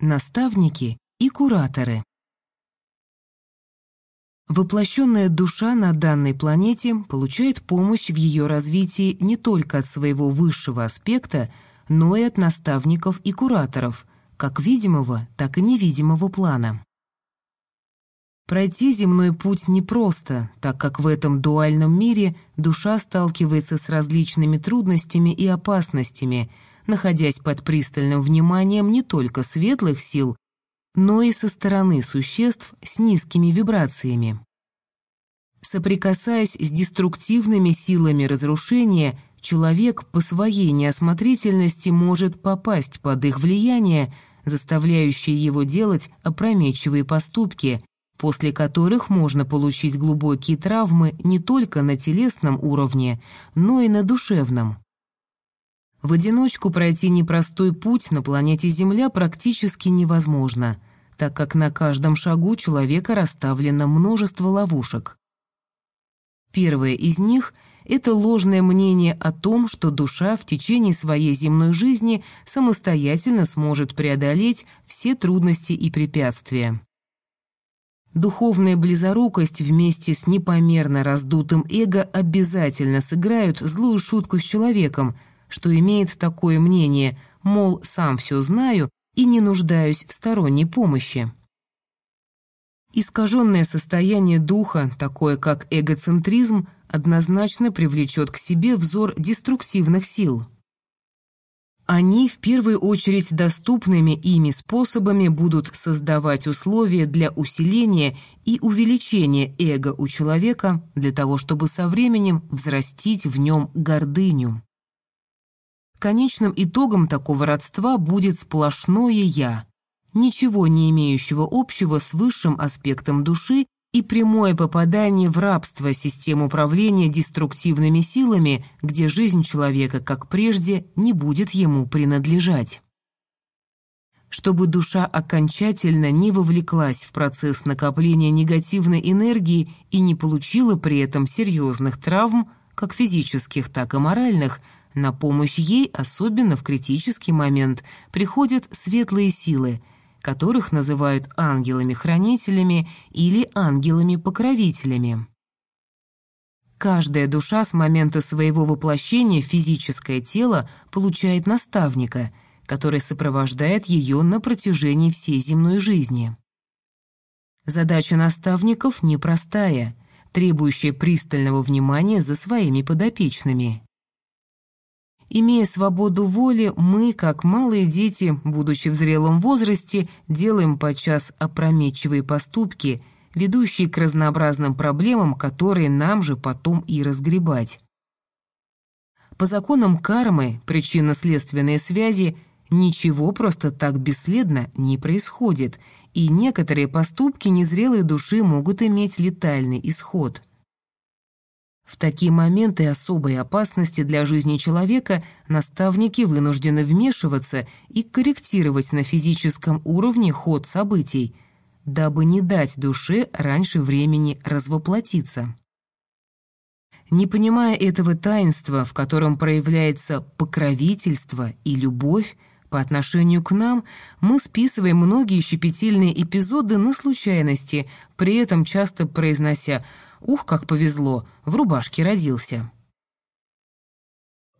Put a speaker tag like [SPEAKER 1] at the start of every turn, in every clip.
[SPEAKER 1] наставники и кураторы. Воплощенная душа на данной планете получает помощь в ее развитии не только от своего высшего аспекта, но и от наставников и кураторов, как видимого, так и невидимого плана. Пройти земной путь непросто, так как в этом дуальном мире душа сталкивается с различными трудностями и опасностями, находясь под пристальным вниманием не только светлых сил, но и со стороны существ с низкими вибрациями. Соприкасаясь с деструктивными силами разрушения, человек по своей неосмотрительности может попасть под их влияние, заставляющее его делать опрометчивые поступки, после которых можно получить глубокие травмы не только на телесном уровне, но и на душевном. В одиночку пройти непростой путь на планете Земля практически невозможно, так как на каждом шагу человека расставлено множество ловушек. Первое из них — это ложное мнение о том, что душа в течение своей земной жизни самостоятельно сможет преодолеть все трудности и препятствия. Духовная близорукость вместе с непомерно раздутым эго обязательно сыграют злую шутку с человеком — что имеет такое мнение, мол, сам все знаю и не нуждаюсь в сторонней помощи. Искаженное состояние духа, такое как эгоцентризм, однозначно привлечет к себе взор деструктивных сил. Они в первую очередь доступными ими способами будут создавать условия для усиления и увеличения эго у человека для того, чтобы со временем взрастить в нем гордыню. Конечным итогом такого родства будет сплошное «я», ничего не имеющего общего с высшим аспектом души и прямое попадание в рабство систем управления деструктивными силами, где жизнь человека, как прежде, не будет ему принадлежать. Чтобы душа окончательно не вовлеклась в процесс накопления негативной энергии и не получила при этом серьезных травм, как физических, так и моральных – на помощь ей, особенно в критический момент, приходят светлые силы, которых называют ангелами-хранителями или ангелами-покровителями. Каждая душа с момента своего воплощения в физическое тело получает наставника, который сопровождает ее на протяжении всей земной жизни. Задача наставников непростая, требующая пристального внимания за своими подопечными. Имея свободу воли, мы, как малые дети, будучи в зрелом возрасте, делаем подчас опрометчивые поступки, ведущие к разнообразным проблемам, которые нам же потом и разгребать. По законам кармы, причинно-следственные связи, ничего просто так бесследно не происходит, и некоторые поступки незрелой души могут иметь летальный исход – в такие моменты особой опасности для жизни человека наставники вынуждены вмешиваться и корректировать на физическом уровне ход событий, дабы не дать душе раньше времени развоплотиться. Не понимая этого таинства, в котором проявляется покровительство и любовь по отношению к нам, мы списываем многие щепетильные эпизоды на случайности, при этом часто произнося Ух, как повезло, в рубашке родился.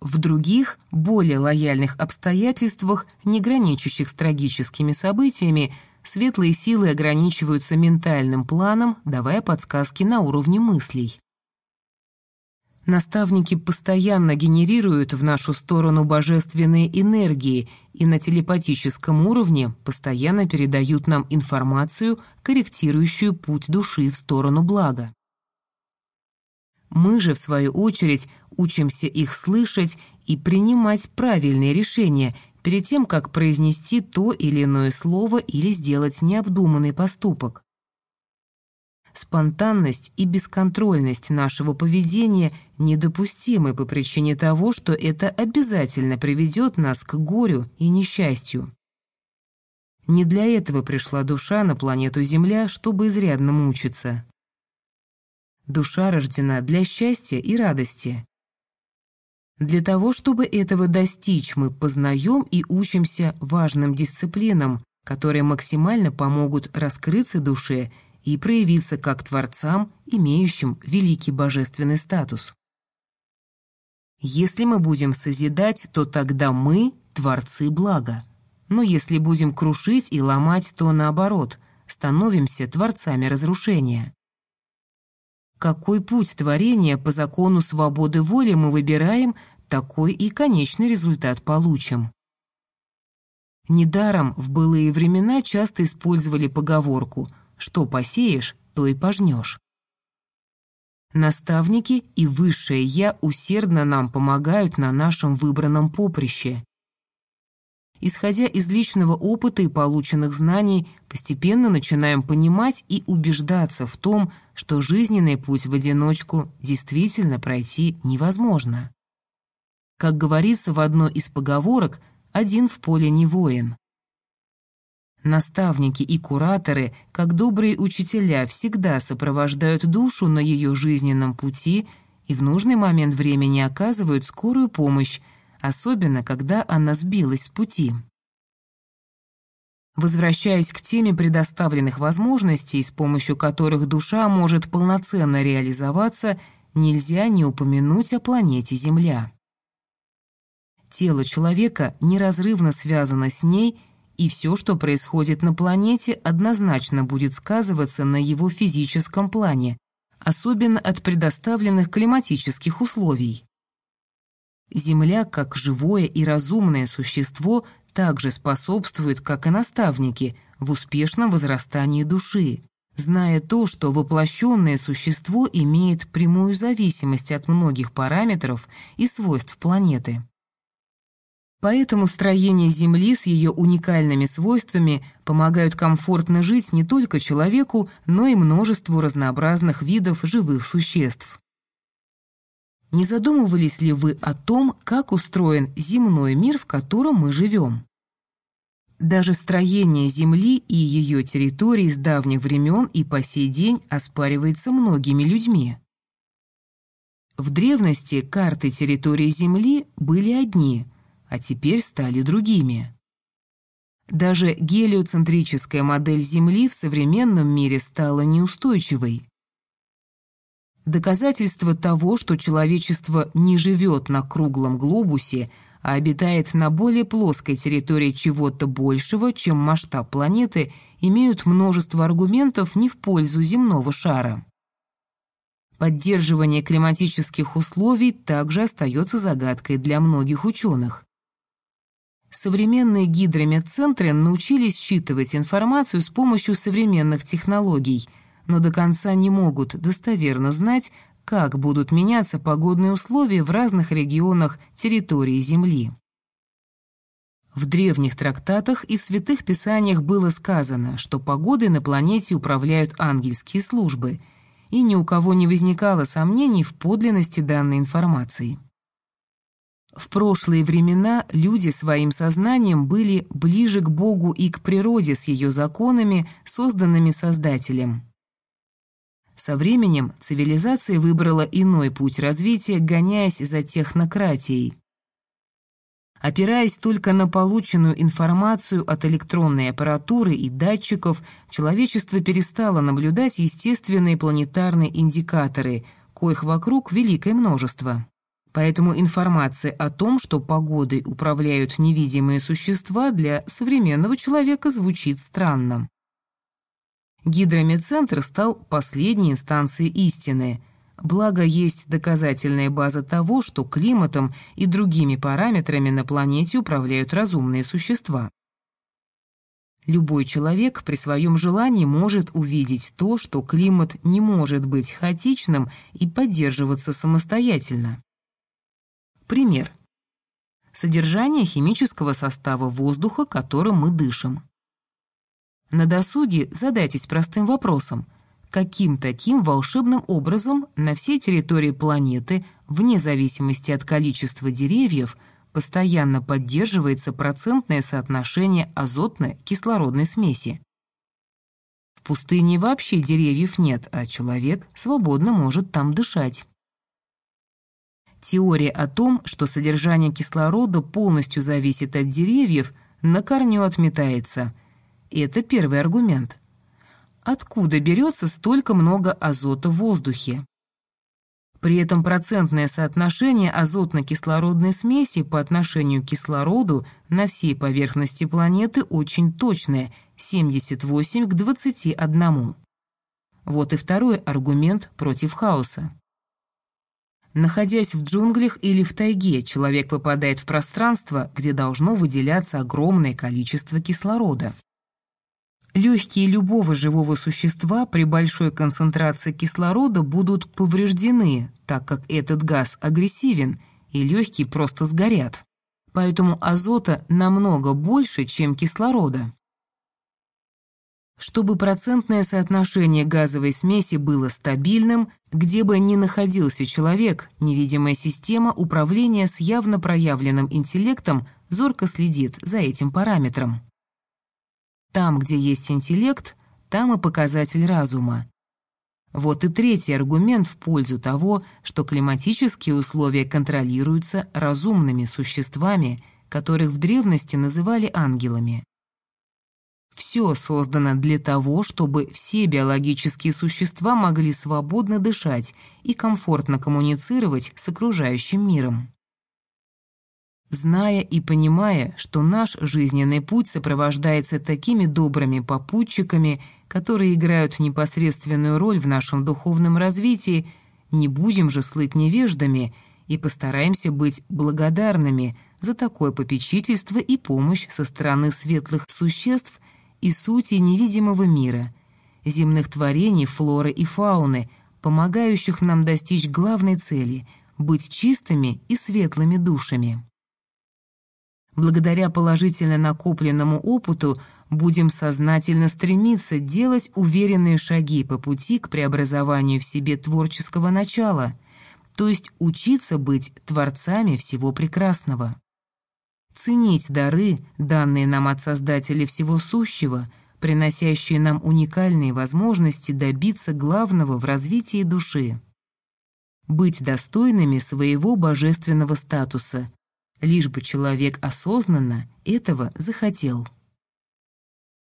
[SPEAKER 1] В других, более лояльных обстоятельствах, не граничащих с трагическими событиями, светлые силы ограничиваются ментальным планом, давая подсказки на уровне мыслей. Наставники постоянно генерируют в нашу сторону божественные энергии и на телепатическом уровне постоянно передают нам информацию, корректирующую путь души в сторону блага. Мы же, в свою очередь, учимся их слышать и принимать правильные решения перед тем, как произнести то или иное слово или сделать необдуманный поступок. Спонтанность и бесконтрольность нашего поведения недопустимы по причине того, что это обязательно приведет нас к горю и несчастью. Не для этого пришла душа на планету Земля, чтобы изрядно мучиться. Душа рождена для счастья и радости. Для того, чтобы этого достичь, мы познаем и учимся важным дисциплинам, которые максимально помогут раскрыться душе и проявиться как творцам, имеющим великий божественный статус. Если мы будем созидать, то тогда мы — творцы блага. Но если будем крушить и ломать, то наоборот, становимся творцами разрушения. Какой путь творения по закону свободы воли мы выбираем, такой и конечный результат получим. Недаром в былые времена часто использовали поговорку «что посеешь, то и пожнешь». Наставники и Высшее Я усердно нам помогают на нашем выбранном поприще. Исходя из личного опыта и полученных знаний, постепенно начинаем понимать и убеждаться в том, что жизненный путь в одиночку действительно пройти невозможно. Как говорится в одной из поговорок – один в поле не воин. Наставники и кураторы, как добрые учителя, всегда сопровождают душу на ее жизненном пути и в нужный момент времени оказывают скорую помощь, особенно когда она сбилась с пути. Возвращаясь к теме предоставленных возможностей, с помощью которых душа может полноценно реализоваться, нельзя не упомянуть о планете Земля. Тело человека неразрывно связано с ней, и все, что происходит на планете, однозначно будет сказываться на его физическом плане, особенно от предоставленных климатических условий. Земля, как живое и разумное существо, также способствует, как и наставники, в успешном возрастании души, зная то, что воплощенное существо имеет прямую зависимость от многих параметров и свойств планеты. Поэтому строение Земли с ее уникальными свойствами помогают комфортно жить не только человеку, но и множеству разнообразных видов живых существ. Не задумывались ли вы о том, как устроен земной мир, в котором мы живем? Даже строение Земли и ее территории с давних времен и по сей день оспаривается многими людьми. В древности карты территории Земли были одни – а теперь стали другими. Даже гелиоцентрическая модель Земли в современном мире стала неустойчивой. Доказательство того, что человечество не живет на круглом глобусе, а обитает на более плоской территории чего-то большего, чем масштаб планеты, имеют множество аргументов не в пользу земного шара. Поддерживание климатических условий также остается загадкой для многих ученых. Современные гидромедцентры научились считывать информацию с помощью современных технологий, но до конца не могут достоверно знать, как будут меняться погодные условия в разных регионах территории Земли. В древних трактатах и в святых писаниях было сказано, что погодой на планете управляют ангельские службы, и ни у кого не возникало сомнений в подлинности данной информации. В прошлые времена люди своим сознанием были ближе к Богу и к природе с ее законами, созданными Создателем. Со временем цивилизация выбрала иной путь развития, гоняясь за технократией. Опираясь только на полученную информацию от электронной аппаратуры и датчиков, человечество перестало наблюдать естественные планетарные индикаторы, коих вокруг великое множество. Поэтому информация о том, что погодой управляют невидимые существа, для современного человека звучит странно. Гидромедцентр стал последней инстанцией истины. Благо, есть доказательная база того, что климатом и другими параметрами на планете управляют разумные существа. Любой человек при своем желании может увидеть то, что климат не может быть хаотичным и поддерживаться самостоятельно. Пример. Содержание химического состава воздуха, которым мы дышим. На досуге задайтесь простым вопросом. Каким таким волшебным образом на всей территории планеты, вне зависимости от количества деревьев, постоянно поддерживается процентное соотношение азотной кислородной смеси? В пустыне вообще деревьев нет, а человек свободно может там дышать. Теория о том, что содержание кислорода полностью зависит от деревьев, на корню отметается. Это первый аргумент. Откуда берется столько много азота в воздухе? При этом процентное соотношение азотно-кислородной смеси по отношению к кислороду на всей поверхности планеты очень точное – 78 к 21. Вот и второй аргумент против хаоса. Находясь в джунглях или в тайге, человек попадает в пространство, где должно выделяться огромное количество кислорода. Легкие любого живого существа при большой концентрации кислорода будут повреждены, так как этот газ агрессивен, и легкие просто сгорят. Поэтому азота намного больше, чем кислорода. Чтобы процентное соотношение газовой смеси было стабильным, где бы ни находился человек, невидимая система управления с явно проявленным интеллектом зорко следит за этим параметром. Там, где есть интеллект, там и показатель разума. Вот и третий аргумент в пользу того, что климатические условия контролируются разумными существами, которых в древности называли ангелами. Все создано для того, чтобы все биологические существа могли свободно дышать и комфортно коммуницировать с окружающим миром. Зная и понимая, что наш жизненный путь сопровождается такими добрыми попутчиками, которые играют непосредственную роль в нашем духовном развитии, не будем же слыть невеждами и постараемся быть благодарными за такое попечительство и помощь со стороны светлых существ и сути невидимого мира, земных творений флоры и фауны, помогающих нам достичь главной цели — быть чистыми и светлыми душами. Благодаря положительно накопленному опыту будем сознательно стремиться делать уверенные шаги по пути к преобразованию в себе творческого начала, то есть учиться быть творцами всего прекрасного ценить дары, данные нам от Создателя всего сущего, приносящие нам уникальные возможности добиться главного в развитии души. Быть достойными своего божественного статуса, лишь бы человек осознанно этого захотел.